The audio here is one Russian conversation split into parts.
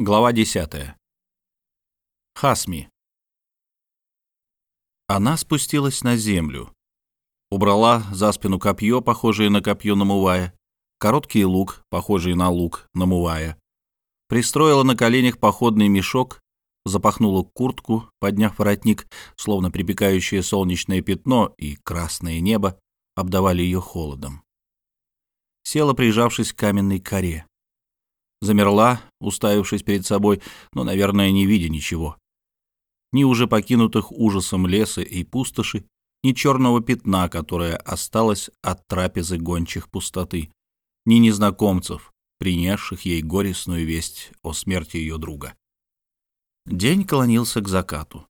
Глава 10. Хасми. Она спустилась на землю. Убрала за спину копье, похожее на копье намувая, короткий лук, похожий на лук намувая. Пристроила на коленях походный мешок, запахнула куртку, подняв воротник, словно припекающее солнечное пятно и красное небо обдавали ее холодом. Села, прижавшись к каменной коре замерла, уставившись перед собой, но, наверное, не видя ничего. Ни уже покинутых ужасом леса и пустоши, ни черного пятна, которое осталось от трапезы гончих пустоты, ни незнакомцев, принесших ей горестную весть о смерти ее друга. День клонился к закату.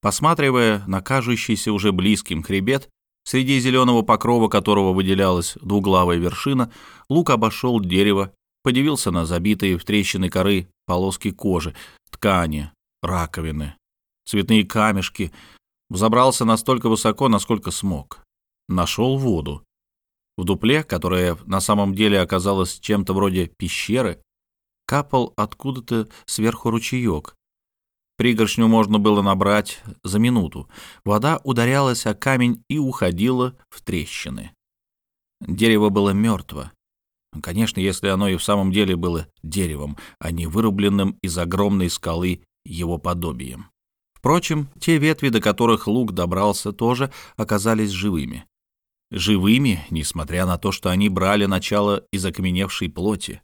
Посматривая на кажущийся уже близким хребет, среди зеленого покрова которого выделялась двуглавая вершина, Лук обошел дерево подивился на забитые в трещины коры полоски кожи, ткани, раковины, цветные камешки, взобрался настолько высоко, насколько смог. Нашел воду. В дупле, которая на самом деле оказалась чем-то вроде пещеры, капал откуда-то сверху ручеек. Пригоршню можно было набрать за минуту. Вода ударялась о камень и уходила в трещины. Дерево было мертво. Конечно, если оно и в самом деле было деревом, а не вырубленным из огромной скалы его подобием. Впрочем, те ветви, до которых лук добрался, тоже оказались живыми. Живыми, несмотря на то, что они брали начало из окаменевшей плоти.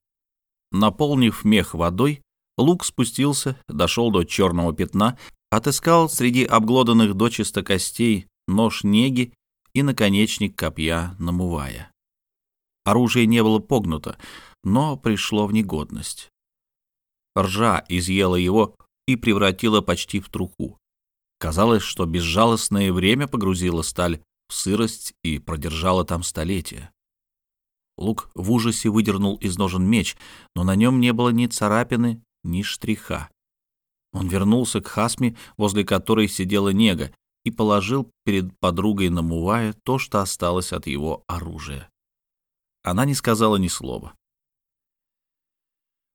Наполнив мех водой, лук спустился, дошел до черного пятна, отыскал среди обглоданных дочисто костей нож неги и наконечник копья намывая. Оружие не было погнуто, но пришло в негодность. Ржа изъела его и превратила почти в труху. Казалось, что безжалостное время погрузило сталь в сырость и продержало там столетия. Лук в ужасе выдернул из ножен меч, но на нем не было ни царапины, ни штриха. Он вернулся к Хасме, возле которой сидела Нега, и положил перед подругой намувая то, что осталось от его оружия. Она не сказала ни слова.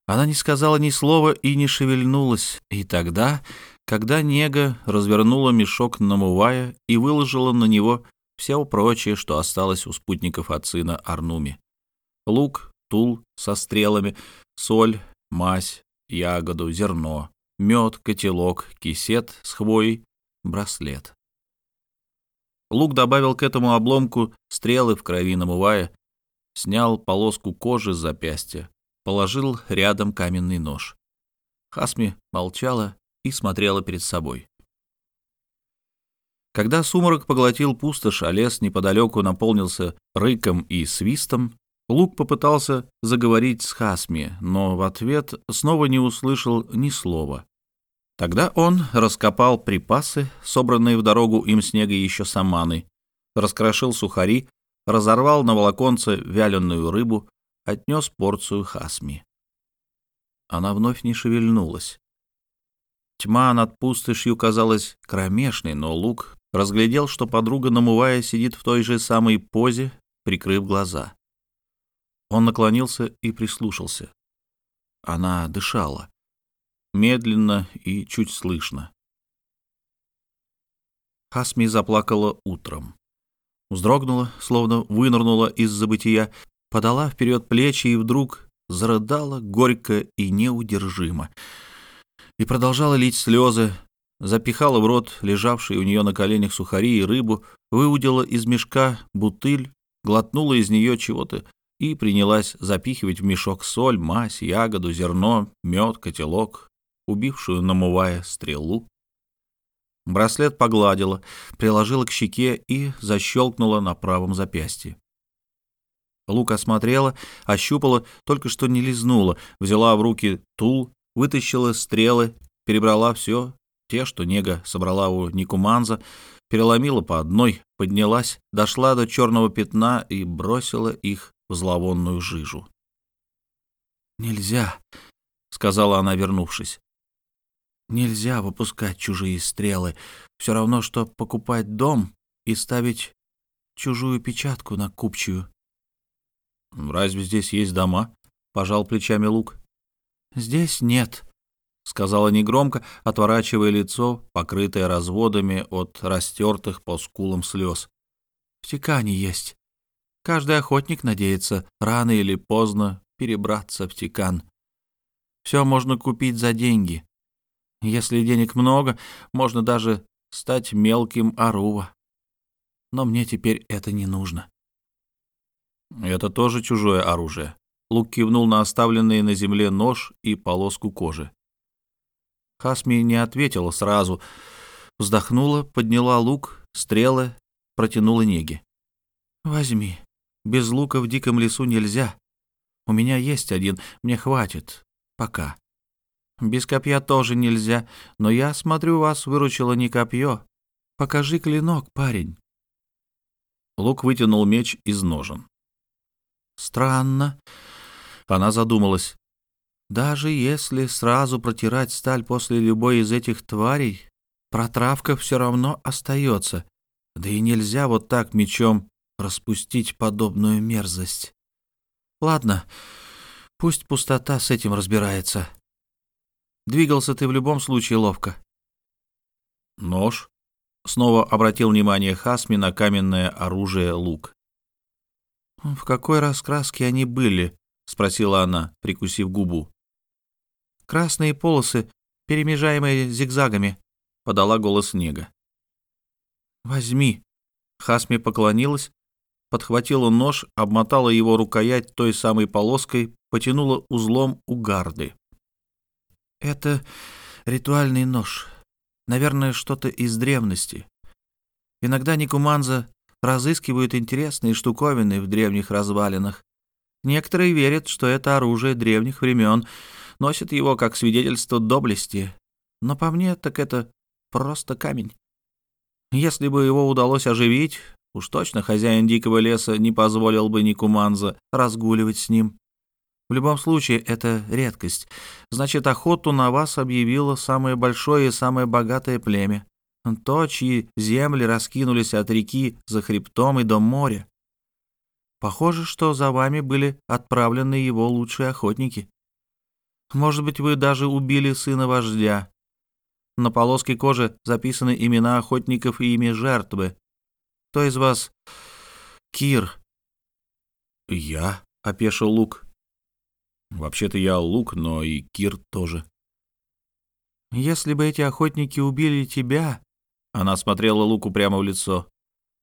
Она не сказала ни слова и не шевельнулась. И тогда, когда Нега развернула мешок, намывая, и выложила на него все прочее, что осталось у спутников от сына Арнуми. Лук, тул со стрелами, соль, мазь, ягоду, зерно, мед, котелок, кисет с хвоей, браслет. Лук добавил к этому обломку стрелы в крови намывая, снял полоску кожи с запястья, положил рядом каменный нож. Хасми молчала и смотрела перед собой. Когда сумрак поглотил пустошь, а лес неподалеку наполнился рыком и свистом, Лук попытался заговорить с Хасми, но в ответ снова не услышал ни слова. Тогда он раскопал припасы, собранные в дорогу им снега еще саманы, раскрошил сухари, разорвал на волоконце вяленую рыбу, отнес порцию хасми. Она вновь не шевельнулась. Тьма над пустошью казалась кромешной, но Лук разглядел, что подруга, намывая, сидит в той же самой позе, прикрыв глаза. Он наклонился и прислушался. Она дышала. Медленно и чуть слышно. Хасми заплакала утром вздрогнула, словно вынырнула из забытия, подала вперед плечи и вдруг зарыдала горько и неудержимо. И продолжала лить слезы, запихала в рот лежавшие у нее на коленях сухари и рыбу, выудила из мешка бутыль, глотнула из нее чего-то и принялась запихивать в мешок соль, мазь, ягоду, зерно, мед, котелок, убившую, намывая стрелу, Браслет погладила, приложила к щеке и защелкнула на правом запястье. Лук осмотрела, ощупала, только что не лизнула, взяла в руки тул, вытащила стрелы, перебрала все, те, что Нега собрала у Никуманза, переломила по одной, поднялась, дошла до черного пятна и бросила их в зловонную жижу. «Нельзя», — сказала она, вернувшись. Нельзя выпускать чужие стрелы. Все равно, что покупать дом и ставить чужую печатку на купчую. «Разве здесь есть дома?» — пожал плечами Лук. «Здесь нет», — сказала негромко, отворачивая лицо, покрытое разводами от растертых по скулам слез. «В Тикане есть. Каждый охотник надеется рано или поздно перебраться в Тикан. Все можно купить за деньги. Если денег много, можно даже стать мелким Арува. Но мне теперь это не нужно. Это тоже чужое оружие. Лук кивнул на оставленный на земле нож и полоску кожи. Хасми не ответила сразу. Вздохнула, подняла лук, стрелы, протянула неги. «Возьми. Без лука в диком лесу нельзя. У меня есть один, мне хватит. Пока. Без копья тоже нельзя, но я смотрю, вас выручило не копье. Покажи клинок, парень». Лук вытянул меч из ножен. «Странно». Она задумалась. Даже если сразу протирать сталь после любой из этих тварей, протравка все равно остается. Да и нельзя вот так мечом распустить подобную мерзость. Ладно, пусть пустота с этим разбирается. Двигался ты в любом случае ловко. Нож. Снова обратил внимание Хасми на каменное оружие лук. «В какой раскраске они были?» — спросила она, прикусив губу. Красные полосы, перемежаемые зигзагами», — подала голос Нега. «Возьми». Хасми поклонилась, подхватила нож, обмотала его рукоять той самой полоской, потянула узлом у гарды. «Это ритуальный нож. Наверное, что-то из древности. Иногда Никуманза разыскивают интересные штуковины в древних развалинах. Некоторые верят, что это оружие древних времен, носит его как свидетельство доблести. Но по мне, так это просто камень. Если бы его удалось оживить, уж точно хозяин дикого леса не позволил бы Никуманза разгуливать с ним. В любом случае, это редкость. Значит, охоту на вас объявило самое большое и самое богатое племя. То, чьи земли раскинулись от реки за хребтом и до моря. Похоже, что за вами были отправлены его лучшие охотники. Может быть, вы даже убили сына вождя. На полоске кожи записаны имена охотников и имя жертвы. Кто из вас Кир?» «Я?» — опешил Лук. «Вообще-то я Лук, но и Кир тоже». «Если бы эти охотники убили тебя...» Она смотрела Луку прямо в лицо.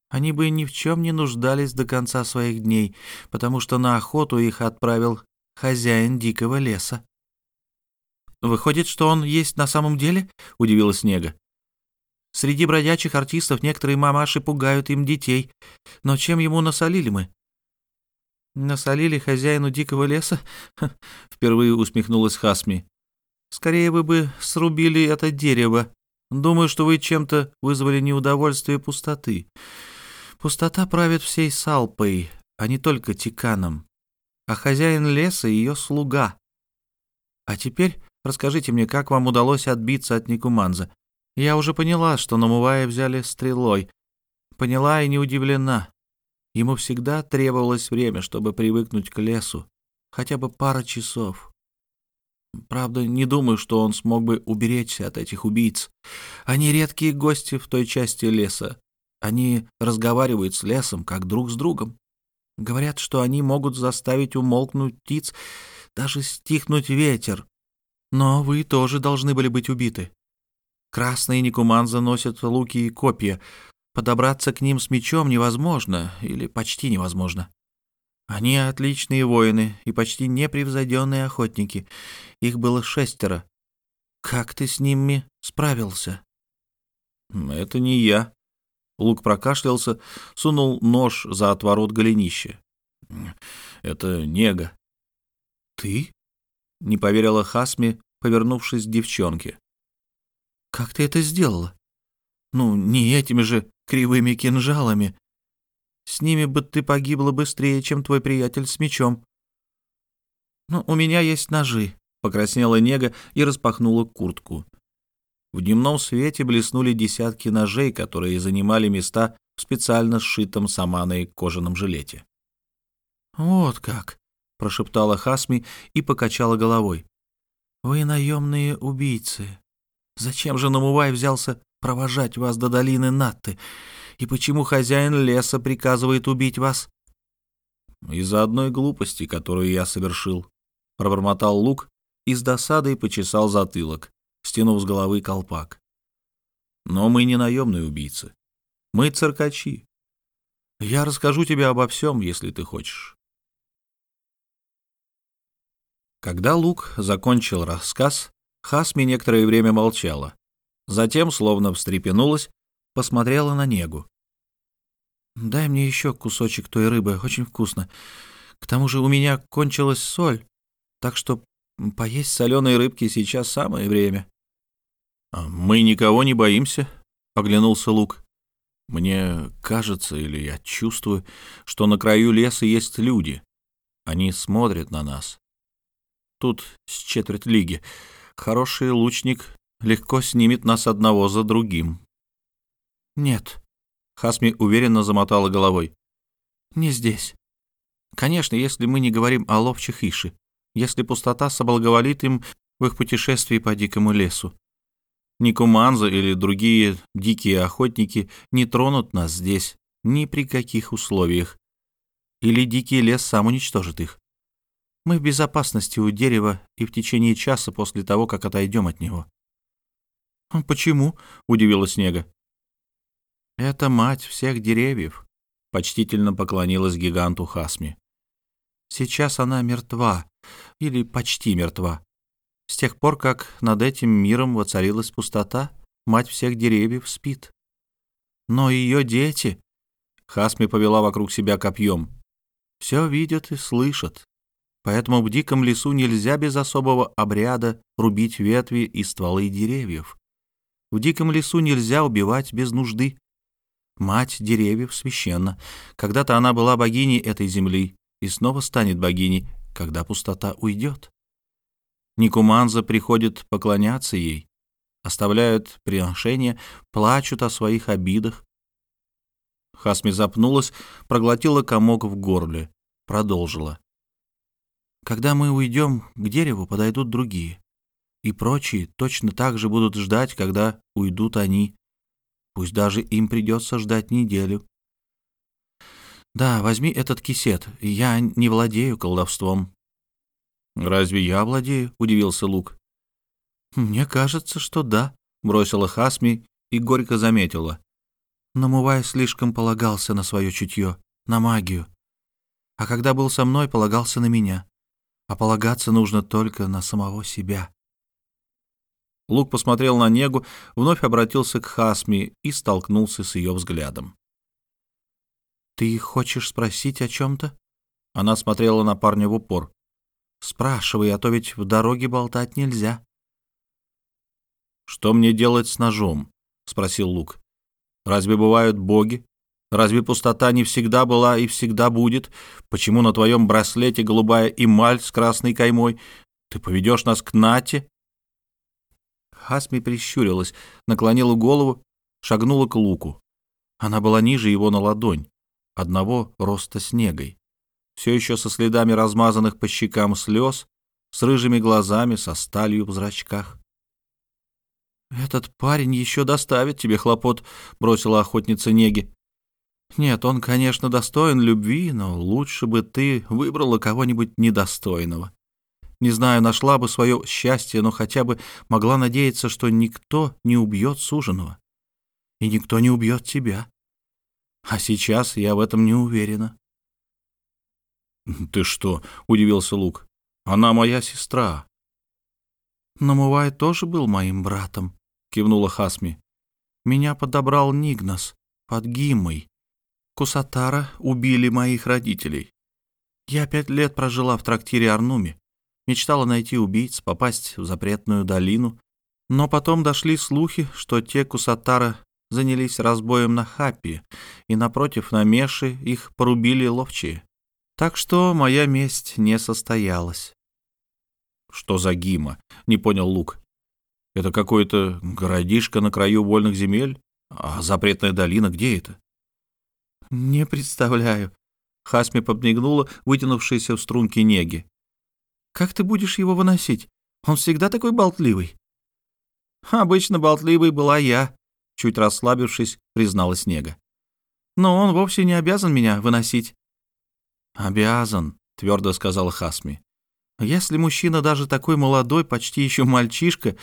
«Они бы ни в чем не нуждались до конца своих дней, потому что на охоту их отправил хозяин дикого леса. Выходит, что он есть на самом деле?» — удивилась Снега. «Среди бродячих артистов некоторые мамаши пугают им детей. Но чем ему насолили мы?» «Насолили хозяину дикого леса?» — впервые усмехнулась Хасми. «Скорее вы бы срубили это дерево. Думаю, что вы чем-то вызвали неудовольствие пустоты. Пустота правит всей Салпой, а не только Тиканом. А хозяин леса — ее слуга. А теперь Расскажите мне, как вам удалось отбиться от Никуманза? Я уже поняла, что Намувая взяли стрелой. Поняла и не удивлена. Ему всегда требовалось время, чтобы привыкнуть к лесу. Хотя бы пара часов. Правда, не думаю, что он смог бы уберечься от этих убийц. Они редкие гости в той части леса. Они разговаривают с лесом, как друг с другом. Говорят, что они могут заставить умолкнуть птиц, даже стихнуть ветер, но вы тоже должны были быть убиты. Красные Никуманза носят луки и копья. Подобраться к ним с мечом невозможно, или почти невозможно. Они отличные воины и почти непревзойденные охотники. Их было шестеро. Как ты с ними справился? Это не я. Лук прокашлялся, сунул нож за отворот голенища. Это нега. Ты? не поверила Хасми, повернувшись к девчонке. «Как ты это сделала? Ну, не этими же кривыми кинжалами. С ними бы ты погибла быстрее, чем твой приятель с мечом». «Ну, у меня есть ножи», — покраснела Нега и распахнула куртку. В дневном свете блеснули десятки ножей, которые занимали места в специально сшитом саманой кожаном жилете. «Вот как!» прошептала Хасми и покачала головой. Вы наемные убийцы. Зачем же Намувай взялся провожать вас до долины Натты? И почему хозяин леса приказывает убить вас? Из-за одной глупости, которую я совершил. Пробормотал лук и с досадой почесал затылок, стянув с головы колпак. Но мы не наемные убийцы. Мы циркачи. Я расскажу тебе обо всем, если ты хочешь. Когда Лук закончил рассказ, Хасми некоторое время молчала. Затем, словно встрепенулась, посмотрела на Негу. «Дай мне еще кусочек той рыбы, очень вкусно. К тому же у меня кончилась соль, так что поесть соленые рыбки сейчас самое время». «А «Мы никого не боимся», — оглянулся Лук. «Мне кажется, или я чувствую, что на краю леса есть люди. Они смотрят на нас. Тут с четверть лиги. Хороший лучник легко снимет нас одного за другим». «Нет», — Хасми уверенно замотала головой. «Не здесь. Конечно, если мы не говорим о ловчих Иши, если пустота соблаговолит им в их путешествии по дикому лесу. Ни Куманза или другие дикие охотники не тронут нас здесь ни при каких условиях. Или дикий лес сам уничтожит их. Мы в безопасности у дерева и в течение часа после того, как отойдем от него. «А «Почему?» — удивилась Снега. «Это мать всех деревьев», — почтительно поклонилась гиганту Хасми. «Сейчас она мертва, или почти мертва. С тех пор, как над этим миром воцарилась пустота, мать всех деревьев спит. Но ее дети... Хасми повела вокруг себя копьем. Все видят и слышат. Поэтому в диком лесу нельзя без особого обряда рубить ветви и стволы деревьев. В диком лесу нельзя убивать без нужды. Мать деревьев священна. Когда-то она была богиней этой земли и снова станет богиней, когда пустота уйдет. Никуманза приходит поклоняться ей, оставляют приношения, плачут о своих обидах. Хасми запнулась, проглотила комок в горле, продолжила. «Когда мы уйдем, к дереву подойдут другие, и прочие точно так же будут ждать, когда уйдут они. Пусть даже им придется ждать неделю. Да, возьми этот кисет, я не владею колдовством, «Разве я владею?» — удивился Лук. «Мне кажется, что да», — бросила Хасми и горько заметила. Но Мувай слишком полагался на свое чутье, на магию. А когда был со мной, полагался на меня. А полагаться нужно только на самого себя. Лук посмотрел на Негу, вновь обратился к Хасми и столкнулся с ее взглядом. «Ты хочешь спросить о чем-то?» Она смотрела на парня в упор. Спрашивай, а то ведь в дороге болтать нельзя. «Что мне делать с ножом?» — спросил Лук. «Разве бывают боги? Разве пустота не всегда была и всегда будет? Почему на твоем браслете голубая эмаль с красной каймой? Ты поведешь нас к Нате?» Хасми прищурилась, наклонила голову, шагнула к Луку. Она была ниже его на ладонь, одного роста снегой все еще со следами размазанных по щекам слез, с рыжими глазами, со сталью в зрачках. «Этот парень еще доставит тебе хлопот», — бросила охотница Неги. «Нет, он, конечно, достоин любви, но лучше бы ты выбрала кого-нибудь недостойного. Не знаю, нашла бы свое счастье, но хотя бы могла надеяться, что никто не убьет суженого. И никто не убьет тебя. А сейчас я в этом не уверена». «Ты что?» — удивился Лук. «Она моя сестра». «Но Мувай тоже был моим братом», — кивнула Хасми. «Меня подобрал Нигнас под Гиммой. Кусатара убили моих родителей. Я пять лет прожила в трактире Арнуми, мечтала найти убийц, попасть в запретную долину, но потом дошли слухи, что те Кусатара занялись разбоем на Хаппи, и напротив на Меши их порубили ловчие. Так что моя месть не состоялась. Что за Гима? Не понял Лук. Это какой-то городишко на краю вольных земель? А запретная долина где это? Не представляю. Хасми подмигнула, вытянувшаяся в струнке неги. Как ты будешь его выносить? Он всегда такой болтливый?» «Обычно болтливой была я», — чуть расслабившись, признала Снега. «Но он вовсе не обязан меня выносить». «Обязан», — твердо сказал Хасми. «Если мужчина даже такой молодой, почти еще мальчишка,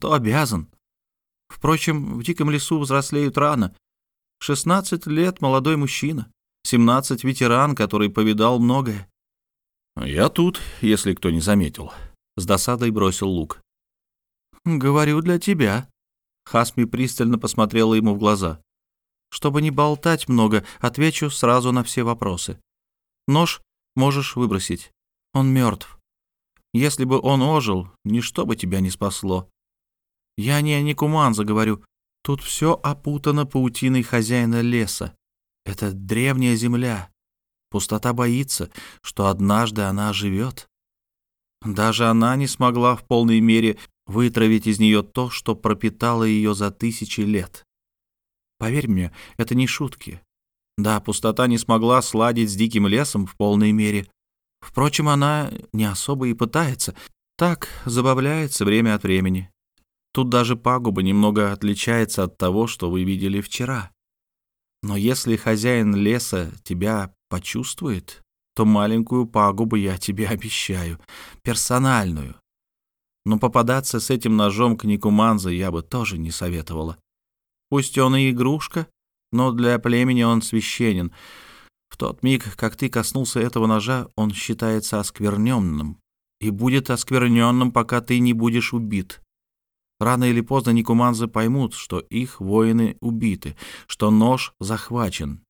то обязан. Впрочем, в диком лесу взрослеют рано. Шестнадцать лет молодой мужчина, семнадцать ветеран, который повидал многое. «Я тут, если кто не заметил», — с досадой бросил лук. «Говорю для тебя». Хасми пристально посмотрела ему в глаза. «Чтобы не болтать много, отвечу сразу на все вопросы. Нож можешь выбросить. Он мертв. Если бы он ожил, ничто бы тебя не спасло. Я не о Никуманзе говорю, Тут все опутано паутиной хозяина леса. Это древняя земля. Пустота боится, что однажды она оживет. Даже она не смогла в полной мере вытравить из нее то, что пропитало ее за тысячи лет. Поверь мне, это не шутки. Да, пустота не смогла сладить с диким лесом в полной мере. Впрочем, она не особо и пытается. Так забавляется время от времени. Тут даже пагуба немного отличается от того, что вы видели вчера. Но если хозяин леса тебя почувствует, то маленькую пагубу я тебе обещаю, персональную. Но попадаться с этим ножом к Никуманзе я бы тоже не советовала. Пусть он и игрушка, но для племени он священен. В тот миг, как ты коснулся этого ножа, он считается оскверненным и будет оскверненным, пока ты не будешь убит. Рано или поздно никуманзы поймут, что их воины убиты, что нож захвачен,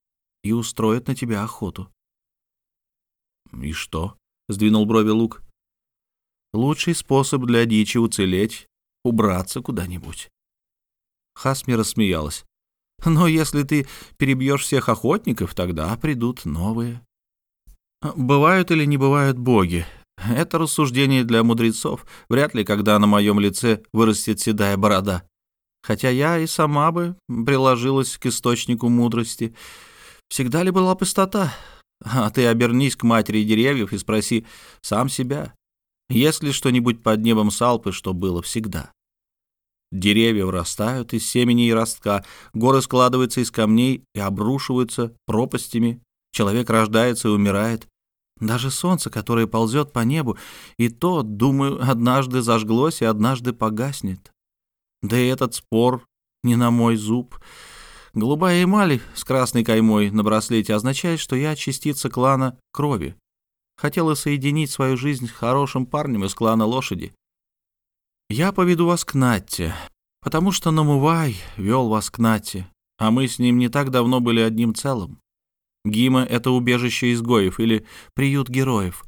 и устроят на тебя охоту. «И что?» — сдвинул брови Лук. «Лучший способ для дичи уцелеть — убраться куда-нибудь». Хасми рассмеялась. «Но если ты перебьешь всех охотников, тогда придут новые». «Бывают или не бывают боги?» Это рассуждение для мудрецов. Вряд ли, когда на моем лице вырастет седая борода. Хотя я и сама бы приложилась к источнику мудрости. Всегда ли была пустота? А ты обернись к матери деревьев и спроси сам себя, есть ли что-нибудь под небом Салпы, что было всегда? Деревья вырастают из семени и ростка, горы складываются из камней и обрушиваются пропастями, человек рождается и умирает. Даже солнце, которое ползет по небу, и то, думаю, однажды зажглось и однажды погаснет. Да и этот спор не на мой зуб. Голубая эмаль с красной каймой на браслете означает, что я частица клана крови. Хотела соединить свою жизнь с хорошим парнем из клана лошади. Я поведу вас к Натте, потому что Намувай вел вас к Натте, а мы с ним не так давно были одним целым. Гима — это убежище изгоев или приют героев.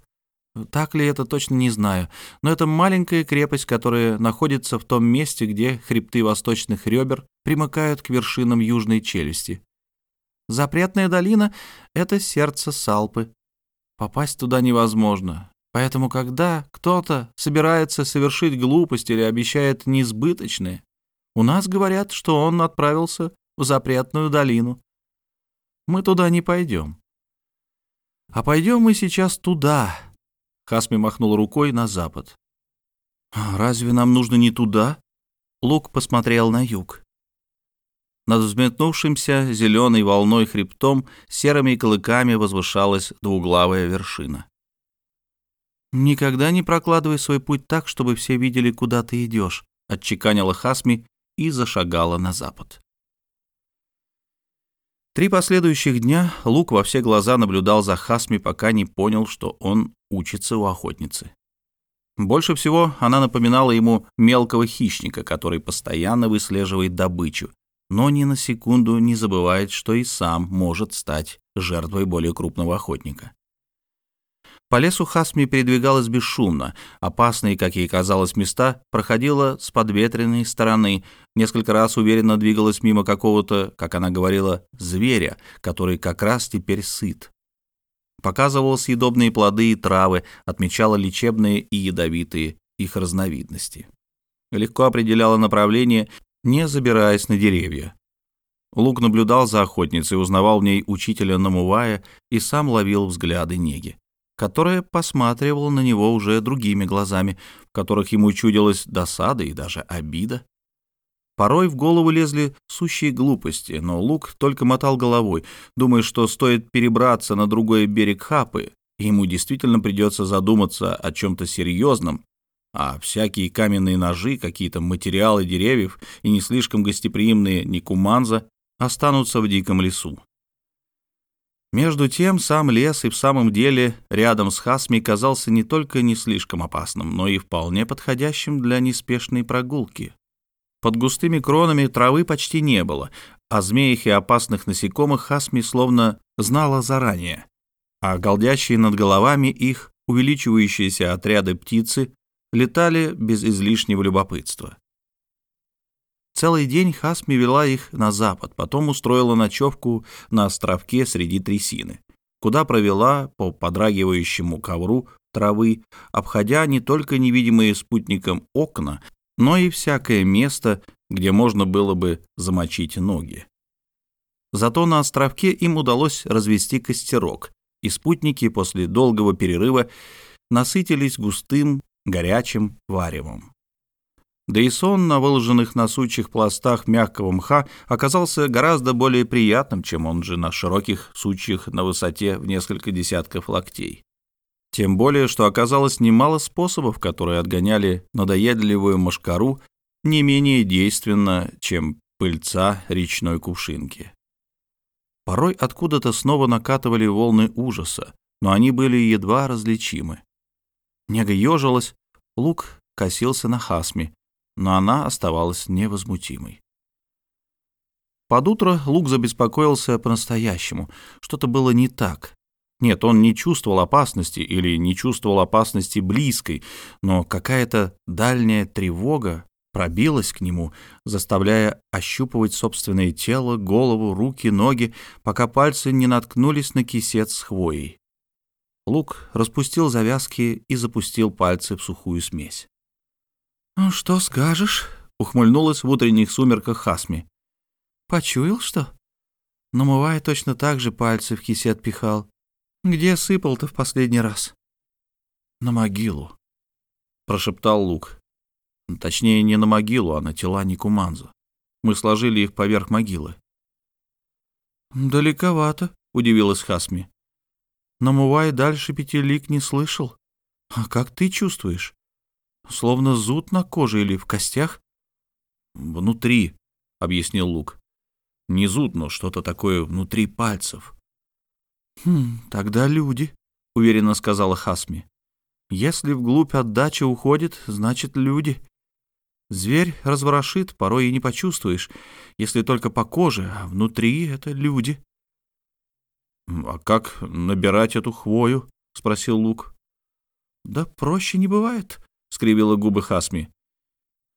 Так ли это, точно не знаю, но это маленькая крепость, которая находится в том месте, где хребты восточных ребер примыкают к вершинам южной челюсти. Запретная долина — это сердце Салпы. Попасть туда невозможно. Поэтому, когда кто-то собирается совершить глупость или обещает несбыточное, у нас говорят, что он отправился в запретную долину мы туда не пойдем. А пойдем мы сейчас туда. Хасми махнул рукой на запад. Разве нам нужно не туда? Лук посмотрел на юг. Над взметнувшимся зеленой волной хребтом серыми клыками возвышалась двуглавая вершина. «Никогда не прокладывай свой путь так, чтобы все видели, куда ты идешь», — отчеканила Хасми и зашагала на запад. Три последующих дня Лук во все глаза наблюдал за Хасми, пока не понял, что он учится у охотницы. Больше всего она напоминала ему мелкого хищника, который постоянно выслеживает добычу, но ни на секунду не забывает, что и сам может стать жертвой более крупного охотника. По лесу Хасми передвигалась бесшумно. Опасные, как ей казалось, места проходила с подветренной стороны. Несколько раз уверенно двигалась мимо какого-то, как она говорила, зверя, который как раз теперь сыт. Показывала съедобные плоды и травы, отмечала лечебные и ядовитые их разновидности. Легко определяла направление, не забираясь на деревья. Лук наблюдал за охотницей, узнавал в ней учителя Намувая и сам ловил взгляды неги которая посматривала на него уже другими глазами, в которых ему чудилась досада и даже обида. Порой в голову лезли сущие глупости, но Лук только мотал головой, думая, что стоит перебраться на другой берег Хапы, ему действительно придется задуматься о чем-то серьезном, а всякие каменные ножи, какие-то материалы деревьев и не слишком гостеприимные Никуманза останутся в диком лесу. Между тем, сам лес и в самом деле рядом с Хасми казался не только не слишком опасным, но и вполне подходящим для неспешной прогулки. Под густыми кронами травы почти не было, а змеях и опасных насекомых Хасми словно знала заранее. А голдящие над головами их увеличивающиеся отряды птицы летали без излишнего любопытства. Целый день Хасми вела их на запад, потом устроила ночевку на островке среди трясины, куда провела по подрагивающему ковру травы, обходя не только невидимые спутником окна, но и всякое место, где можно было бы замочить ноги. Зато на островке им удалось развести костерок, и спутники после долгого перерыва насытились густым, горячим варевом. Да и сон на выложенных на сучьих пластах мягкого мха оказался гораздо более приятным, чем он же на широких сучьях на высоте в несколько десятков локтей. Тем более, что оказалось немало способов, которые отгоняли надоедливую мошкару не менее действенно, чем пыльца речной кувшинки. Порой откуда-то снова накатывали волны ужаса, но они были едва различимы. Нега ежилась, лук косился на Хасме, но она оставалась невозмутимой. Под утро Лук забеспокоился по-настоящему. Что-то было не так. Нет, он не чувствовал опасности или не чувствовал опасности близкой, но какая-то дальняя тревога пробилась к нему, заставляя ощупывать собственное тело, голову, руки, ноги, пока пальцы не наткнулись на кисет с хвоей. Лук распустил завязки и запустил пальцы в сухую смесь. «Ну, что скажешь?» — ухмыльнулась в утренних сумерках Хасми. «Почуял, что?» Намывая точно так же пальцы в кисет пихал. «Где сыпал-то в последний раз?» «На могилу», — прошептал Лук. Точнее, не на могилу, а на тела Никуманза. Мы сложили их поверх могилы. «Далековато», — удивилась Хасми. «Намывай дальше пяти лик не слышал. А как ты чувствуешь?» Словно зуд на коже или в костях? Внутри, объяснил Лук. Не зуд, но что-то такое внутри пальцев. Хм, тогда люди, уверенно сказала Хасми. Если вглубь отдача уходит, значит люди. Зверь разворошит, порой и не почувствуешь, если только по коже, а внутри это люди. «А как набирать эту хвою?» — спросил Лук. «Да проще не бывает», скривила губы Хасми.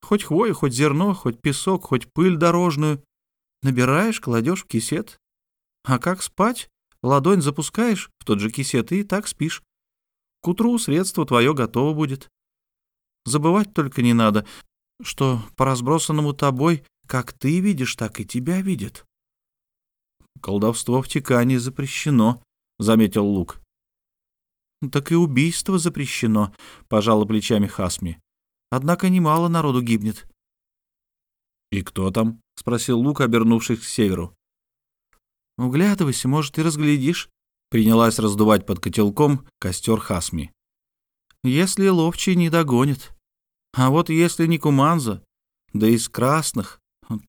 Хоть хвою, хоть зерно, хоть песок, хоть пыль дорожную. Набираешь, кладешь в кисет. А как спать? Ладонь запускаешь в тот же кисет и так спишь. К утру средство твое готово будет. Забывать только не надо, что по разбросанному тобой, как ты видишь, так и тебя видят. Колдовство в Тикане запрещено, — заметил Лук. «Так и убийство запрещено», — пожала плечами Хасми. «Однако немало народу гибнет». «И кто там?» — спросил Лук, обернувшись к северу. «Углядывайся, может, и разглядишь», — принялась раздувать под котелком костер Хасми. «Если ловчий не догонит. А вот если не Куманза, да из красных,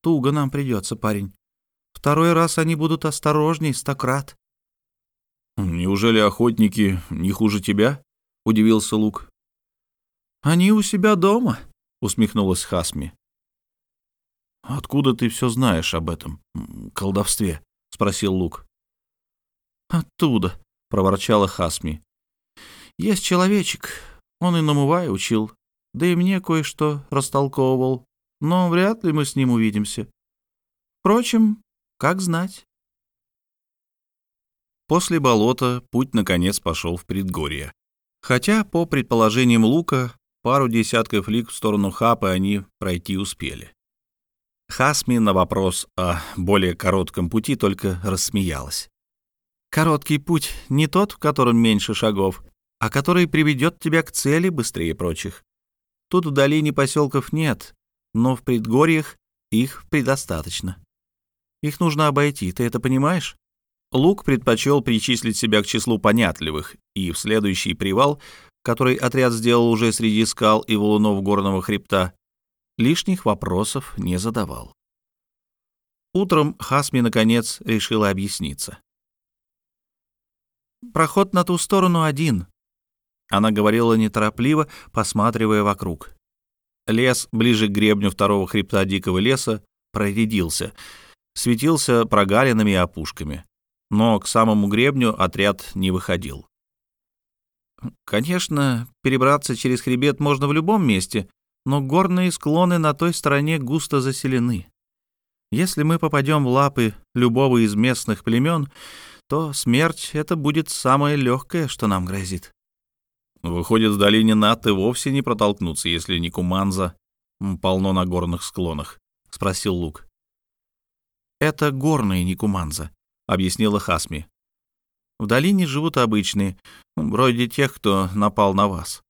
туго нам придется, парень. Второй раз они будут осторожней, стократ». «Неужели охотники не хуже тебя?» — удивился Лук. «Они у себя дома», — усмехнулась Хасми. «Откуда ты все знаешь об этом колдовстве?» — спросил Лук. «Оттуда», — проворчала Хасми. «Есть человечек, он и намывая учил, да и мне кое-что растолковывал, но вряд ли мы с ним увидимся. Впрочем, как знать». После болота путь наконец пошел в предгорье. Хотя, по предположениям Лука, пару десятков лиг в сторону Хапы они пройти успели. Хасми на вопрос о более коротком пути только рассмеялась. «Короткий путь не тот, в котором меньше шагов», а который приведет тебя к цели быстрее прочих. Тут в долине поселков нет, но в предгорьях их предостаточно. Их нужно обойти, ты это понимаешь? Лук предпочел причислить себя к числу понятливых, и в следующий привал, который отряд сделал уже среди скал и валунов горного хребта, лишних вопросов не задавал. Утром Хасми, наконец, решила объясниться. «Проход на ту сторону один», — она говорила неторопливо, посматривая вокруг. Лес ближе к гребню второго хребта дикого леса проредился, светился прогалинами и опушками, но к самому гребню отряд не выходил. Конечно, перебраться через хребет можно в любом месте, но горные склоны на той стороне густо заселены. Если мы попадем в лапы любого из местных племен, то смерть — это будет самое легкое, что нам грозит. Выходит, в долине Наты вовсе не протолкнуться, если не Куманза полно на горных склонах, — спросил Лук. «Это горные Никуманза», — объяснила Хасми. «В долине живут обычные, вроде тех, кто напал на вас.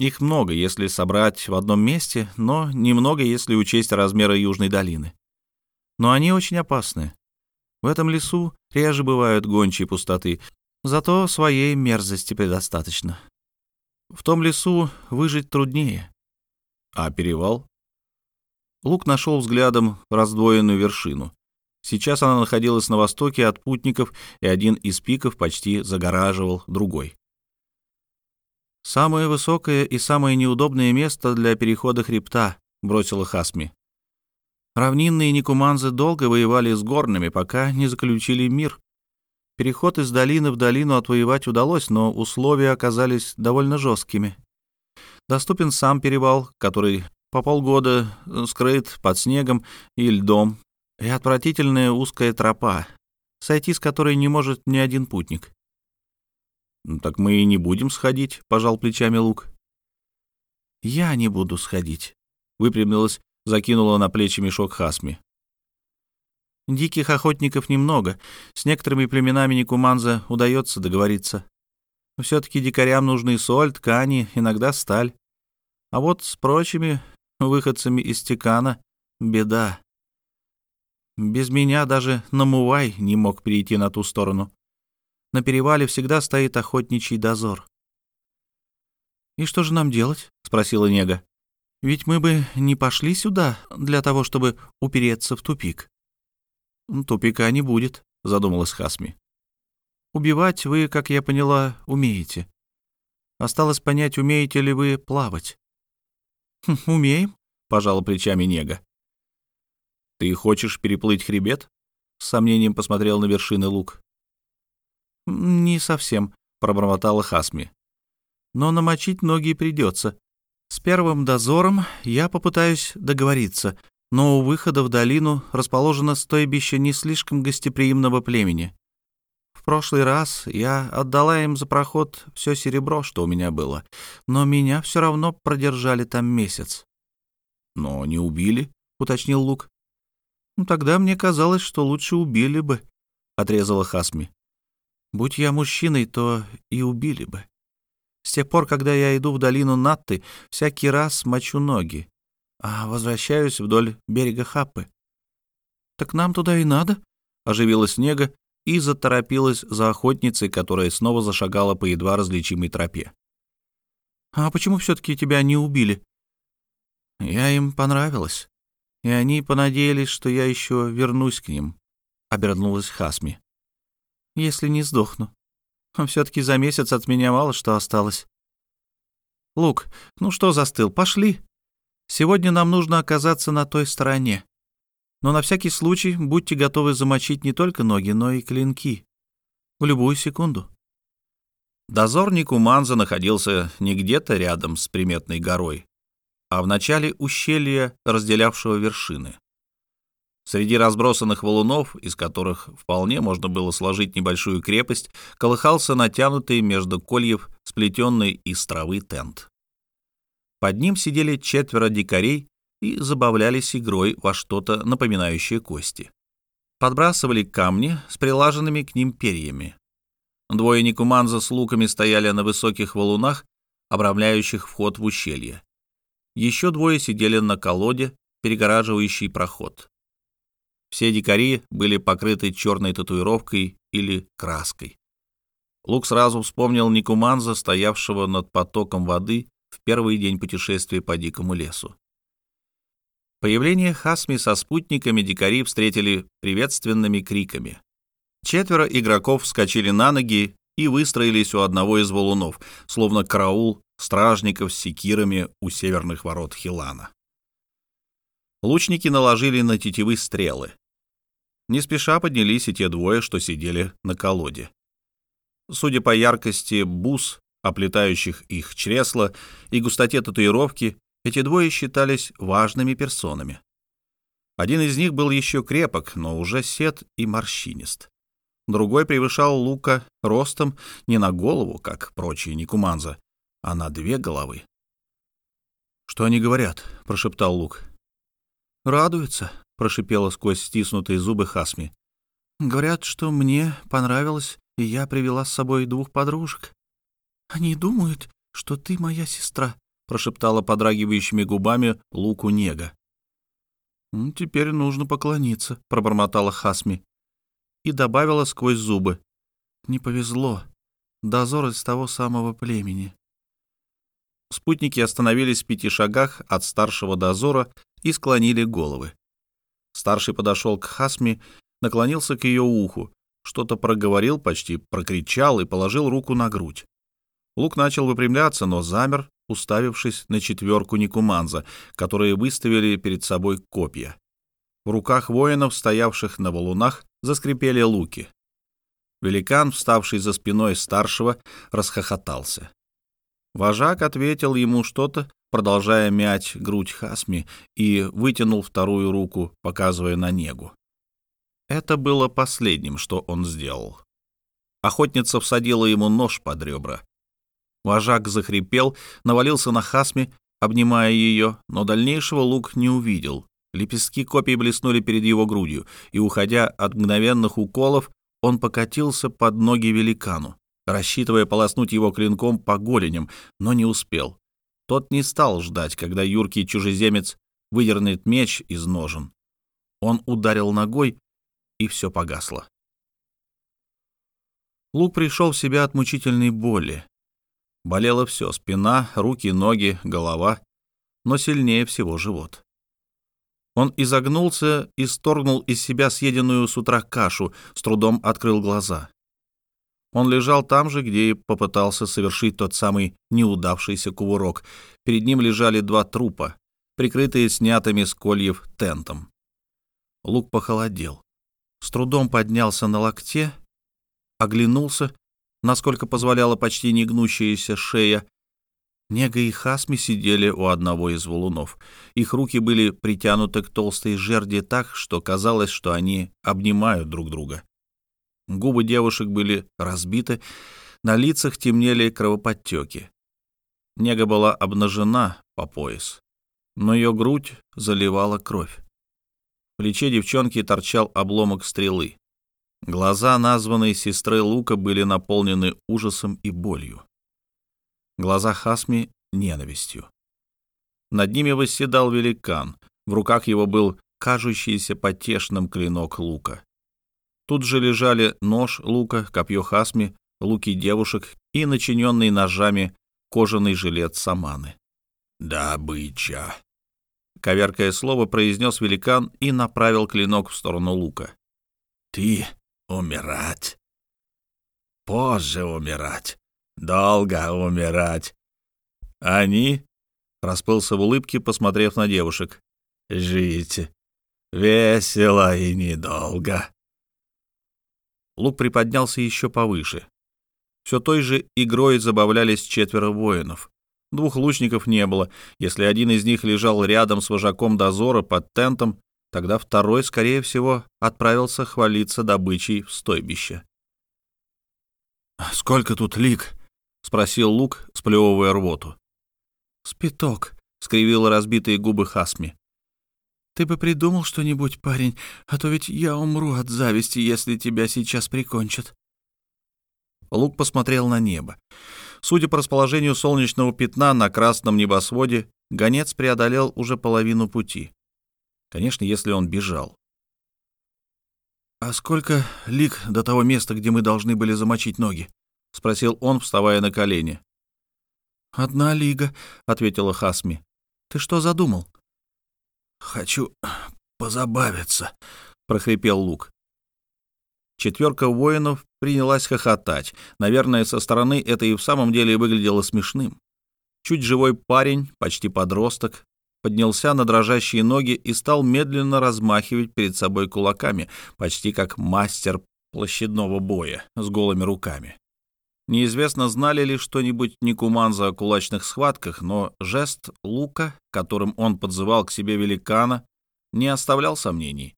Их много, если собрать в одном месте, но немного, если учесть размеры Южной долины но они очень опасны. В этом лесу реже бывают гончие пустоты, зато своей мерзости предостаточно. В том лесу выжить труднее. А перевал? Лук нашел взглядом раздвоенную вершину. Сейчас она находилась на востоке от путников, и один из пиков почти загораживал другой. «Самое высокое и самое неудобное место для перехода хребта», — бросила Хасми. Равнинные никуманзы долго воевали с горными, пока не заключили мир. Переход из долины в долину отвоевать удалось, но условия оказались довольно жесткими. Доступен сам перевал, который по полгода скрыт под снегом и льдом, и отвратительная узкая тропа, сойти с которой не может ни один путник. «Так мы и не будем сходить», — пожал плечами Лук. «Я не буду сходить», — выпрямилась закинула на плечи мешок Хасми. Диких охотников немного. С некоторыми племенами Никуманза удается договориться. Но все-таки дикарям нужны соль, ткани, иногда сталь. А вот с прочими выходцами из Тикана беда. Без меня даже Намувай не мог перейти на ту сторону. На перевале всегда стоит охотничий дозор. «И что же нам делать?» — спросила Нега. Ведь мы бы не пошли сюда для того, чтобы упереться в тупик. Тупика не будет, задумалась Хасми. Убивать вы, как я поняла, умеете. Осталось понять, умеете ли вы плавать. Хм, умеем, пожала плечами Нега. Ты хочешь переплыть хребет? С сомнением посмотрел на вершины лук. Не совсем, пробормотала Хасми. Но намочить ноги придется, с первым дозором я попытаюсь договориться, но у выхода в долину расположено стойбище не слишком гостеприимного племени. В прошлый раз я отдала им за проход все серебро, что у меня было, но меня все равно продержали там месяц. — Но не убили? — уточнил Лук. «Ну, — Тогда мне казалось, что лучше убили бы, — отрезала Хасми. — Будь я мужчиной, то и убили бы. С тех пор, когда я иду в долину Натты, всякий раз мочу ноги, а возвращаюсь вдоль берега Хаппы. «Так нам туда и надо?» — оживилась Снега и заторопилась за охотницей, которая снова зашагала по едва различимой тропе. «А почему все-таки тебя не убили?» «Я им понравилась, и они понадеялись, что я еще вернусь к ним», — обернулась Хасми. «Если не сдохну». Все-таки за месяц от меня мало что осталось. Лук, ну что застыл, пошли. Сегодня нам нужно оказаться на той стороне. Но на всякий случай будьте готовы замочить не только ноги, но и клинки. В любую секунду. Дозорник Уманза находился не где-то рядом с приметной горой, а в начале ущелья, разделявшего вершины. Среди разбросанных валунов, из которых вполне можно было сложить небольшую крепость, колыхался натянутый между кольев сплетенный из травы тент. Под ним сидели четверо дикарей и забавлялись игрой во что-то напоминающее кости. Подбрасывали камни с прилаженными к ним перьями. Двое Никуманза с луками стояли на высоких валунах, обрамляющих вход в ущелье. Еще двое сидели на колоде, перегораживающей проход. Все дикари были покрыты черной татуировкой или краской. Лук сразу вспомнил Никуманза, стоявшего над потоком воды в первый день путешествия по дикому лесу. Появление Хасми со спутниками дикари встретили приветственными криками. Четверо игроков вскочили на ноги и выстроились у одного из валунов, словно караул стражников с секирами у северных ворот Хилана. Лучники наложили на тетивы стрелы. Не спеша поднялись и те двое, что сидели на колоде. Судя по яркости бус, оплетающих их чресла, и густоте татуировки, эти двое считались важными персонами. Один из них был еще крепок, но уже сед и морщинист. Другой превышал Лука ростом не на голову, как прочие Никуманза, а на две головы. «Что они говорят?» — прошептал Лук. «Радуются», — прошипела сквозь стиснутые зубы Хасми. «Говорят, что мне понравилось, и я привела с собой двух подружек. Они думают, что ты моя сестра», — прошептала подрагивающими губами Луку Нега. «Теперь нужно поклониться», — пробормотала Хасми и добавила сквозь зубы. «Не повезло. Дозор из того самого племени». Спутники остановились в пяти шагах от старшего дозора и склонили головы. Старший подошел к Хасме, наклонился к ее уху, что-то проговорил, почти прокричал и положил руку на грудь. Лук начал выпрямляться, но замер, уставившись на четверку Никуманза, которые выставили перед собой копья. В руках воинов, стоявших на валунах, заскрипели луки. Великан, вставший за спиной старшего, расхохотался. Вожак ответил ему что-то, продолжая мять грудь Хасми, и вытянул вторую руку, показывая на негу. Это было последним, что он сделал. Охотница всадила ему нож под ребра. Вожак захрипел, навалился на Хасми, обнимая ее, но дальнейшего лук не увидел. Лепестки копий блеснули перед его грудью, и, уходя от мгновенных уколов, он покатился под ноги великану, рассчитывая полоснуть его клинком по голеням, но не успел. Тот не стал ждать, когда юркий чужеземец выдернет меч из ножен. Он ударил ногой, и все погасло. Лук пришел в себя от мучительной боли. Болело все — спина, руки, ноги, голова, но сильнее всего живот. Он изогнулся и сторгнул из себя съеденную с утра кашу, с трудом открыл глаза. Он лежал там же, где и попытался совершить тот самый неудавшийся кувырок. Перед ним лежали два трупа, прикрытые снятыми с кольев тентом. Лук похолодел. С трудом поднялся на локте, оглянулся, насколько позволяла почти негнущаяся шея, Нега и Хасми сидели у одного из валунов. Их руки были притянуты к толстой жерди так, что казалось, что они обнимают друг друга. Губы девушек были разбиты, на лицах темнели кровоподтеки. Нега была обнажена по пояс, но ее грудь заливала кровь. В плече девчонки торчал обломок стрелы. Глаза названной сестры Лука были наполнены ужасом и болью глаза Хасми — ненавистью. Над ними восседал великан, в руках его был кажущийся потешным клинок лука. Тут же лежали нож лука, копье Хасми, луки девушек и начиненный ножами кожаный жилет Саманы. «Добыча!» — коверкое слово произнес великан и направил клинок в сторону лука. «Ты умирать. Позже умирать долго умирать. Они, расплылся в улыбке, посмотрев на девушек, жить весело и недолго. Лук приподнялся еще повыше. Все той же игрой забавлялись четверо воинов. Двух лучников не было. Если один из них лежал рядом с вожаком дозора под тентом, тогда второй, скорее всего, отправился хвалиться добычей в стойбище. «Сколько тут лик?» — спросил Лук, сплевывая рвоту. «Спиток», — скривила разбитые губы Хасми. «Ты бы придумал что-нибудь, парень, а то ведь я умру от зависти, если тебя сейчас прикончат». Лук посмотрел на небо. Судя по расположению солнечного пятна на красном небосводе, гонец преодолел уже половину пути. Конечно, если он бежал. «А сколько лик до того места, где мы должны были замочить ноги?» — спросил он, вставая на колени. «Одна лига», — ответила Хасми. «Ты что задумал?» «Хочу позабавиться», — прохрипел Лук. Четверка воинов принялась хохотать. Наверное, со стороны это и в самом деле выглядело смешным. Чуть живой парень, почти подросток, поднялся на дрожащие ноги и стал медленно размахивать перед собой кулаками, почти как мастер площадного боя с голыми руками. Неизвестно, знали ли что-нибудь Никуманза о кулачных схватках, но жест лука, которым он подзывал к себе великана, не оставлял сомнений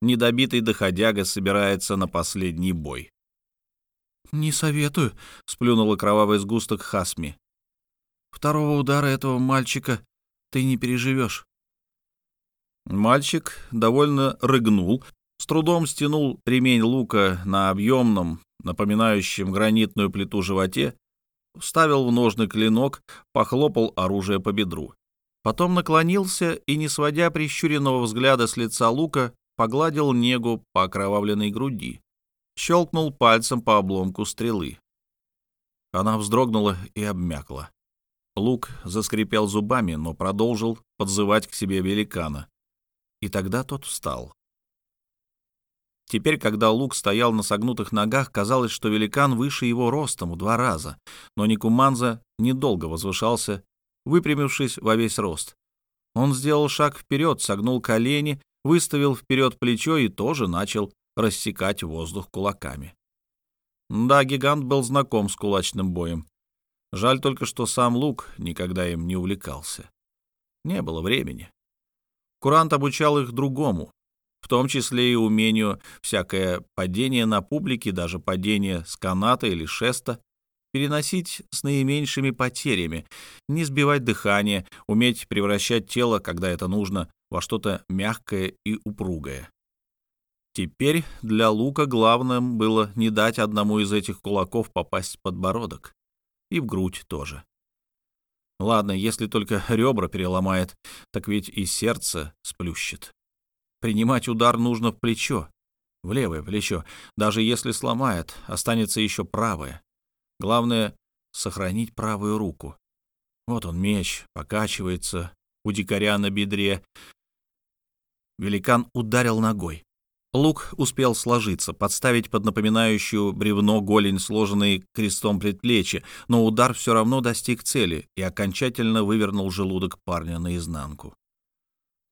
недобитый доходяга собирается на последний бой. «Не советую», — сплюнула кровавый сгусток Хасми. «Второго удара этого мальчика ты не переживешь». Мальчик довольно рыгнул, с трудом стянул ремень лука на объемном, напоминающем гранитную плиту животе, вставил в ножны клинок, похлопал оружие по бедру. Потом наклонился и, не сводя прищуренного взгляда с лица лука, погладил негу по окровавленной груди, щелкнул пальцем по обломку стрелы. Она вздрогнула и обмякла. Лук заскрипел зубами, но продолжил подзывать к себе великана. И тогда тот встал. Теперь, когда Лук стоял на согнутых ногах, казалось, что великан выше его ростом в два раза, но Никуманза недолго возвышался, выпрямившись во весь рост. Он сделал шаг вперед, согнул колени выставил вперед плечо и тоже начал рассекать воздух кулаками. Да, гигант был знаком с кулачным боем. Жаль только, что сам Лук никогда им не увлекался. Не было времени. Курант обучал их другому, в том числе и умению всякое падение на публике, даже падение с каната или шеста, переносить с наименьшими потерями, не сбивать дыхание, уметь превращать тело, когда это нужно, во что-то мягкое и упругое. Теперь для Лука главным было не дать одному из этих кулаков попасть в подбородок. И в грудь тоже. Ладно, если только ребра переломает, так ведь и сердце сплющит. Принимать удар нужно в плечо, в левое плечо. Даже если сломает, останется еще правое. Главное — сохранить правую руку. Вот он меч, покачивается у дикаря на бедре, Великан ударил ногой. Лук успел сложиться, подставить под напоминающую бревно голень, сложенный крестом предплечья, но удар все равно достиг цели и окончательно вывернул желудок парня наизнанку.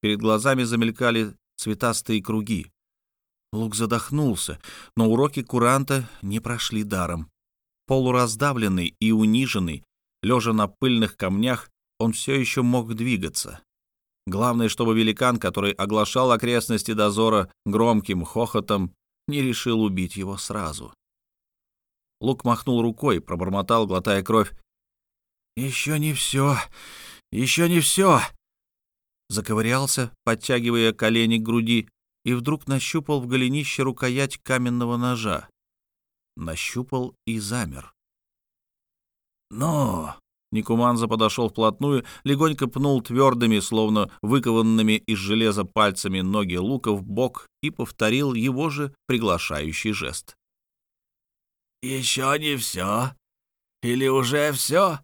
Перед глазами замелькали цветастые круги. Лук задохнулся, но уроки куранта не прошли даром. Полураздавленный и униженный, лежа на пыльных камнях, он все еще мог двигаться. Главное, чтобы великан, который оглашал окрестности дозора громким хохотом, не решил убить его сразу. Лук махнул рукой, пробормотал, глотая кровь. «Еще не все! Еще не все!» Заковырялся, подтягивая колени к груди, и вдруг нащупал в голенище рукоять каменного ножа. Нащупал и замер. «Но!» Никуманза подошел вплотную, легонько пнул твердыми, словно выкованными из железа пальцами ноги лука в бок и повторил его же приглашающий жест. «Еще не все? Или уже все?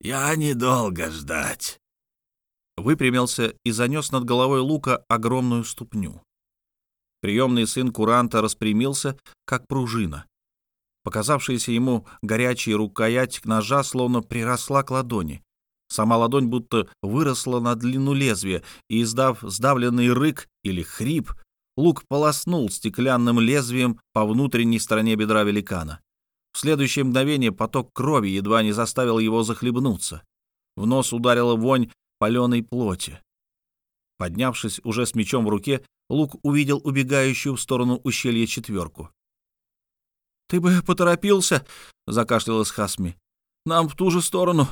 Я недолго ждать». Выпрямился и занес над головой лука огромную ступню. Приемный сын Куранта распрямился, как пружина. Показавшаяся ему горячая рукоять ножа словно приросла к ладони. Сама ладонь будто выросла на длину лезвия, и, издав сдавленный рык или хрип, лук полоснул стеклянным лезвием по внутренней стороне бедра великана. В следующее мгновение поток крови едва не заставил его захлебнуться. В нос ударила вонь паленой плоти. Поднявшись уже с мечом в руке, Лук увидел убегающую в сторону ущелья четверку. «Ты бы поторопился», — закашлялась Хасми. «Нам в ту же сторону».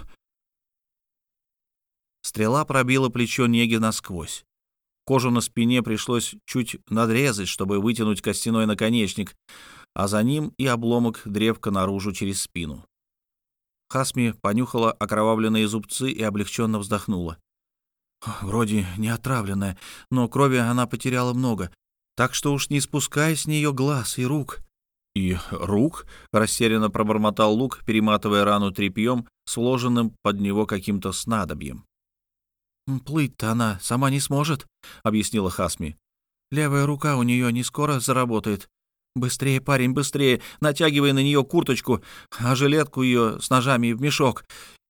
Стрела пробила плечо Неги насквозь. Кожу на спине пришлось чуть надрезать, чтобы вытянуть костяной наконечник. а за ним и обломок древка наружу через спину. Хасми понюхала окровавленные зубцы и облегченно вздохнула. Вроде не отравленная, но крови она потеряла много, так что уж не спускай с нее глаз и рук. «И рук?» — растерянно пробормотал Лук, перематывая рану тряпьем, сложенным под него каким-то снадобьем. «Плыть-то она сама не сможет», — объяснила Хасми. «Левая рука у нее не скоро заработает. Быстрее, парень, быстрее, натягивай на нее курточку, а жилетку ее с ножами в мешок.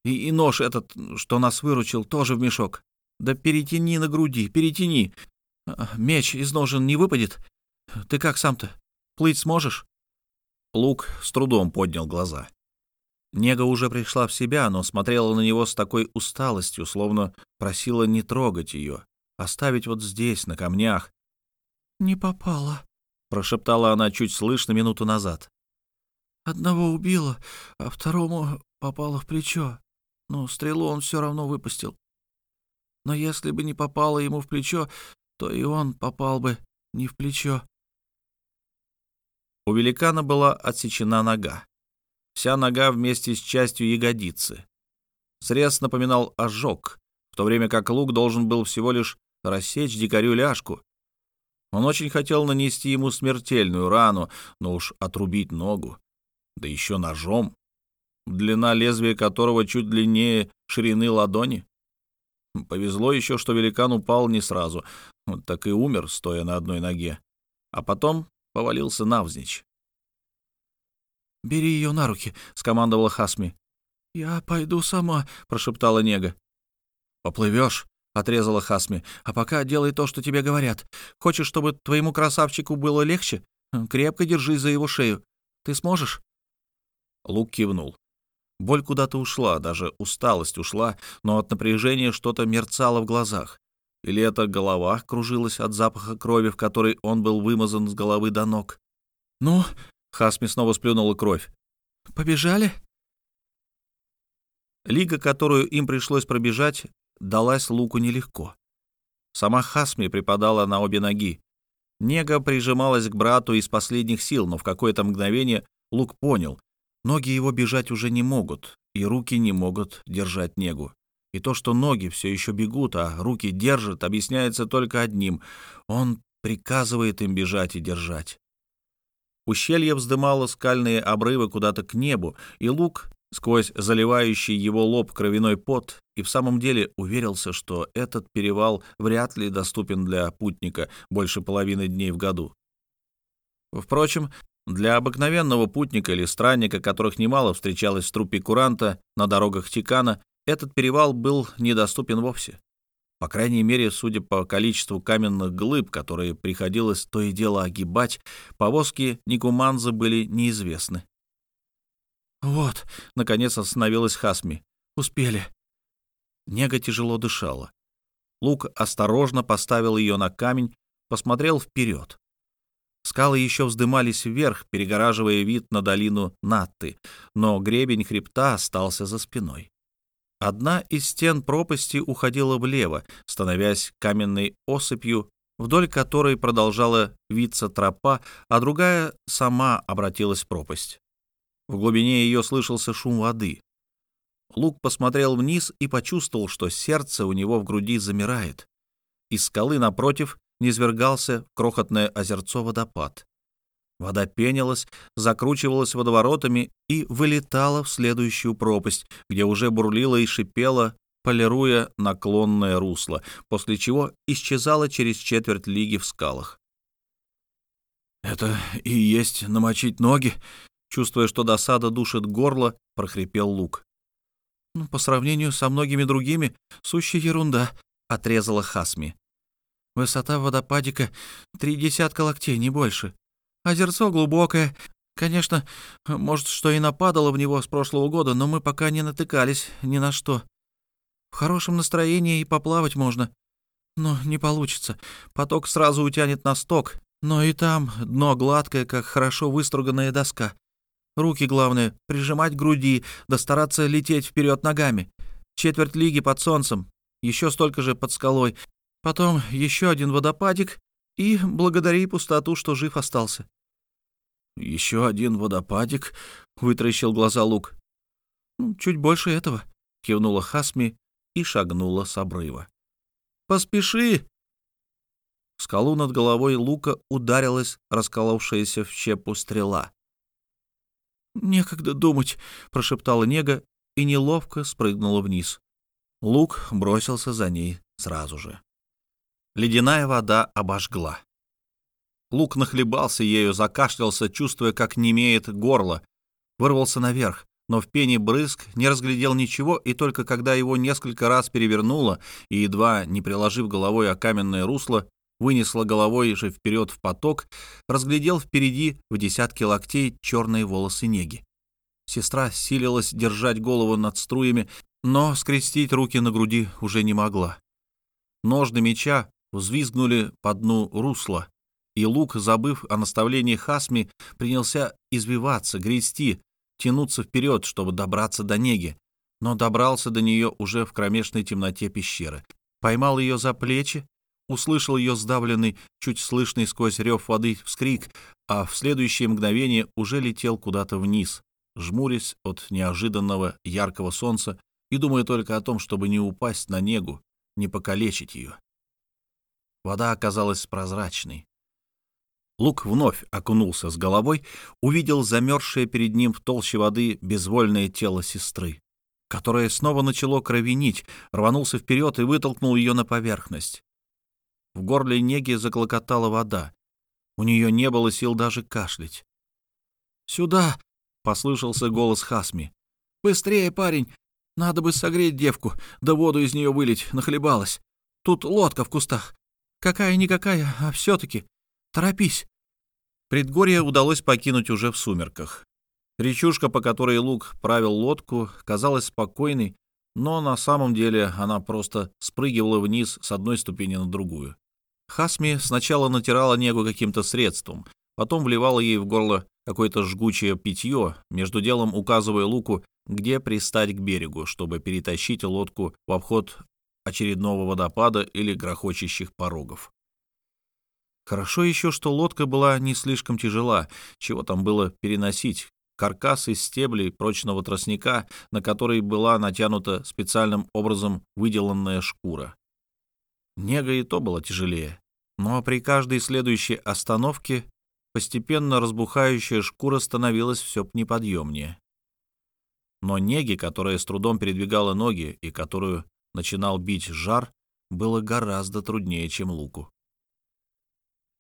И, и нож этот, что нас выручил, тоже в мешок. Да перетяни на груди, перетяни. А, меч из ножен не выпадет? Ты как сам-то? Плыть сможешь?» Лук с трудом поднял глаза. Нега уже пришла в себя, но смотрела на него с такой усталостью, словно просила не трогать ее, оставить вот здесь, на камнях. «Не попала», прошептала она чуть слышно минуту назад. «Одного убила, а второму попало в плечо. Но стрелу он все равно выпустил. Но если бы не попало ему в плечо, то и он попал бы не в плечо». У великана была отсечена нога. Вся нога вместе с частью ягодицы. Срез напоминал ожог, в то время как лук должен был всего лишь рассечь дикарю ляжку, он очень хотел нанести ему смертельную рану, но уж отрубить ногу, да еще ножом, длина лезвия которого чуть длиннее ширины ладони. Повезло еще, что великан упал не сразу, так и умер, стоя на одной ноге, а потом повалился навзничь. «Бери ее на руки», — скомандовала Хасми. «Я пойду сама», — прошептала Нега. «Поплывешь?» — отрезала Хасми. «А пока делай то, что тебе говорят. Хочешь, чтобы твоему красавчику было легче? Крепко держись за его шею. Ты сможешь?» Лук кивнул. Боль куда-то ушла, даже усталость ушла, но от напряжения что-то мерцало в глазах. Или эта голова кружилась от запаха крови, в которой он был вымазан с головы до ног. «Ну?» — Хасми снова сплюнула кровь. «Побежали?» Лига, которую им пришлось пробежать, далась Луку нелегко. Сама Хасми припадала на обе ноги. Нега прижималась к брату из последних сил, но в какое-то мгновение Лук понял, ноги его бежать уже не могут, и руки не могут держать Негу. И то, что ноги все еще бегут, а руки держат, объясняется только одним — он приказывает им бежать и держать. Ущелье вздымало скальные обрывы куда-то к небу, и Лук сквозь заливающий его лоб кровяной пот, и в самом деле уверился, что этот перевал вряд ли доступен для путника больше половины дней в году. Впрочем, для обыкновенного путника или странника, которых немало встречалось в трупе куранта на дорогах Тикана, этот перевал был недоступен вовсе. По крайней мере, судя по количеству каменных глыб, которые приходилось то и дело огибать, повозки Никуманза были неизвестны. «Вот», — наконец остановилась Хасми. «Успели». Нега тяжело дышала. Лук осторожно поставил ее на камень, посмотрел вперед. Скалы еще вздымались вверх, перегораживая вид на долину Натты, но гребень хребта остался за спиной. Одна из стен пропасти уходила влево, становясь каменной осыпью, вдоль которой продолжала виться тропа, а другая сама обратилась в пропасть. В глубине ее слышался шум воды. Лук посмотрел вниз и почувствовал, что сердце у него в груди замирает. Из скалы напротив низвергался крохотное озерцо водопад. Вода пенилась, закручивалась водоворотами и вылетала в следующую пропасть, где уже бурлила и шипела, полируя наклонное русло, после чего исчезала через четверть лиги в скалах. «Это и есть намочить ноги?» Чувствуя, что досада душит горло, прохрипел Лук. «Ну, по сравнению со многими другими, сущая ерунда», — отрезала Хасми. «Высота водопадика — три десятка локтей, не больше. Озерцо глубокое. Конечно, может, что и нападало в него с прошлого года, но мы пока не натыкались ни на что. В хорошем настроении и поплавать можно. Но не получится. Поток сразу утянет на сток, но и там дно гладкое, как хорошо выструганная доска. Руки, главное, прижимать к груди, да стараться лететь вперед ногами. Четверть лиги под солнцем, еще столько же под скалой. Потом еще один водопадик и благодари пустоту, что жив остался. Еще один водопадик, вытаращил глаза Лук. «Ну, чуть больше этого, кивнула Хасми и шагнула с обрыва. Поспеши! В скалу над головой Лука ударилась расколовшаяся в щепу стрела. «Некогда думать», — прошептала Нега и неловко спрыгнула вниз. Лук бросился за ней сразу же. Ледяная вода обожгла. Лук нахлебался ею, закашлялся, чувствуя, как немеет горло. Вырвался наверх, но в пене брызг не разглядел ничего, и только когда его несколько раз перевернуло и, едва не приложив головой о каменное русло, вынесло головой же вперед в поток, разглядел впереди в десятке локтей черные волосы неги. Сестра силилась держать голову над струями, но скрестить руки на груди уже не могла. Ножны меча взвизгнули по дну русла, и лук, забыв о наставлении Хасми, принялся извиваться, грести, тянуться вперед, чтобы добраться до неги, но добрался до нее уже в кромешной темноте пещеры. Поймал ее за плечи, услышал ее сдавленный, чуть слышный сквозь рев воды вскрик, а в следующее мгновение уже летел куда-то вниз, жмурясь от неожиданного яркого солнца и думая только о том, чтобы не упасть на негу, не покалечить ее. Вода оказалась прозрачной, Лук вновь окунулся с головой, увидел замерзшее перед ним в толще воды безвольное тело сестры, которое снова начало кровенить, рванулся вперед и вытолкнул ее на поверхность. В горле неги заклокотала вода. У нее не было сил даже кашлять. «Сюда!» — послышался голос Хасми. «Быстрее, парень! Надо бы согреть девку, да воду из нее вылить, нахлебалась. Тут лодка в кустах. Какая-никакая, а все-таки. Торопись!» Предгорье удалось покинуть уже в сумерках. Речушка, по которой Лук правил лодку, казалась спокойной, но на самом деле она просто спрыгивала вниз с одной ступени на другую. Хасми сначала натирала негу каким-то средством, потом вливала ей в горло какое-то жгучее питье, между делом указывая Луку, где пристать к берегу, чтобы перетащить лодку в обход очередного водопада или грохочущих порогов. Хорошо еще, что лодка была не слишком тяжела, чего там было переносить. Каркас из стеблей прочного тростника, на который была натянута специальным образом выделанная шкура. Нега и то было тяжелее, но при каждой следующей остановке постепенно разбухающая шкура становилась все неподъемнее. Но неги, которая с трудом передвигала ноги и которую начинал бить жар, было гораздо труднее, чем луку.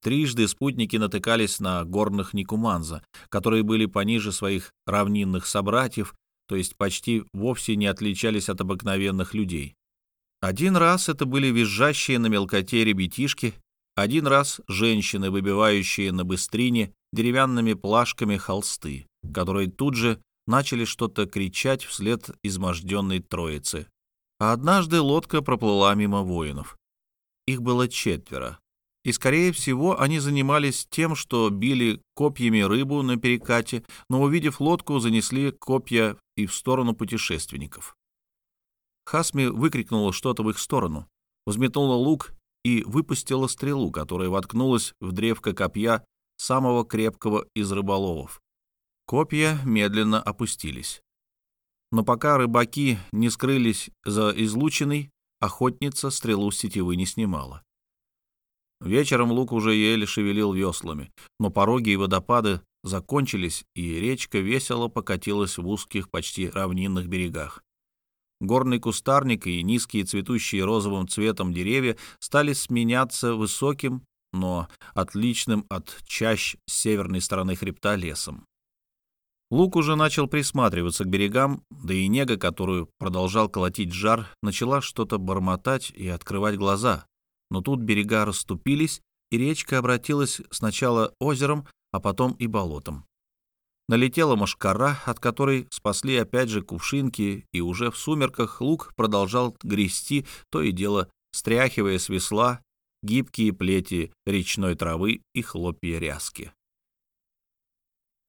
Трижды спутники натыкались на горных Никуманза, которые были пониже своих равнинных собратьев, то есть почти вовсе не отличались от обыкновенных людей. Один раз это были визжащие на мелкоте ребятишки, один раз женщины, выбивающие на быстрине деревянными плашками холсты, которые тут же начали что-то кричать вслед изможденной троицы. А однажды лодка проплыла мимо воинов. Их было четверо, и, скорее всего, они занимались тем, что били копьями рыбу на перекате, но, увидев лодку, занесли копья и в сторону путешественников. Хасми выкрикнула что-то в их сторону, взметнула лук и выпустила стрелу, которая воткнулась в древко копья самого крепкого из рыболовов. Копья медленно опустились. Но пока рыбаки не скрылись за излучиной, охотница стрелу с сетевы не снимала. Вечером лук уже еле шевелил веслами, но пороги и водопады закончились, и речка весело покатилась в узких, почти равнинных берегах. Горный кустарник и низкие цветущие розовым цветом деревья стали сменяться высоким, но отличным от чащ с северной стороны хребта лесом. Лук уже начал присматриваться к берегам, да и нега, которую продолжал колотить жар, начала что-то бормотать и открывать глаза, но тут берега расступились, и речка обратилась сначала озером, а потом и болотом. Налетела мошкара, от которой спасли опять же кувшинки, и уже в сумерках лук продолжал грести, то и дело стряхивая с весла гибкие плети речной травы и хлопья ряски.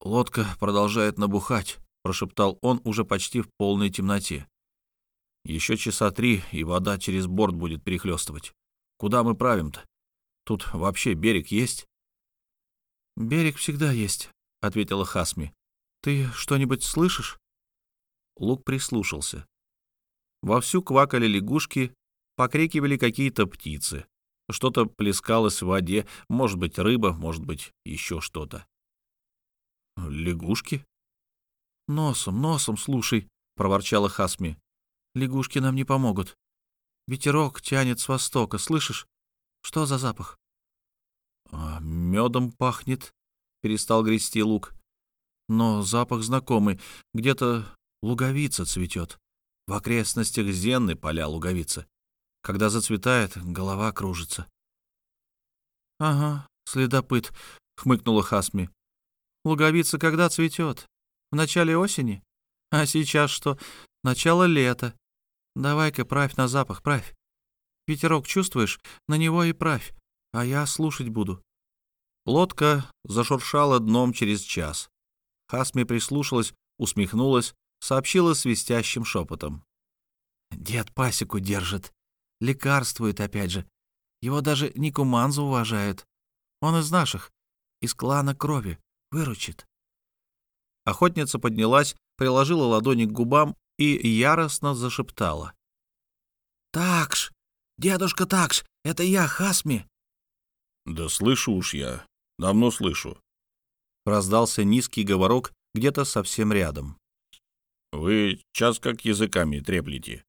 «Лодка продолжает набухать», — прошептал он уже почти в полной темноте. «Еще часа три, и вода через борт будет перехлестывать. Куда мы правим-то? Тут вообще берег есть?» «Берег всегда есть», — ответила Хасми. «Ты что-нибудь слышишь?» Лук прислушался. Вовсю квакали лягушки, покрикивали какие-то птицы. Что-то плескалось в воде, может быть, рыба, может быть, еще что-то. «Лягушки?» «Носом, носом, слушай», — проворчала Хасми. «Лягушки нам не помогут. Ветерок тянет с востока, слышишь? Что за запах?» а, «Медом пахнет», — перестал грести лук. «Но запах знакомый. Где-то луговица цветет. В окрестностях Зенны поля луговицы. Когда зацветает, голова кружится». «Ага, следопыт», — хмыкнула Хасми. «Луговица когда цветет? В начале осени? А сейчас что? Начало лета. Давай-ка правь на запах, правь. Ветерок чувствуешь? На него и правь, а я слушать буду». Лодка зашуршала дном через час. Хасми прислушалась, усмехнулась, сообщила свистящим шепотом. «Дед пасеку держит. Лекарствует опять же. Его даже Никуманзу уважают. Он из наших, из клана крови. Выручит». Охотница поднялась, приложила ладони к губам и яростно зашептала. «Такш! Дедушка Такш! Это я, Хасми!» «Да слышу уж я. Давно слышу». Раздался низкий говорок где-то совсем рядом. «Вы час как языками треплете.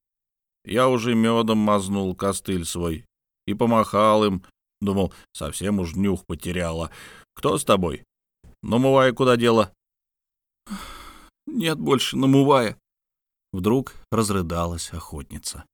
Я уже медом мазнул костыль свой и помахал им. Думал, совсем уж нюх потеряла. Кто с тобой? Намывая куда дело?» «Нет больше намывая». Вдруг разрыдалась охотница.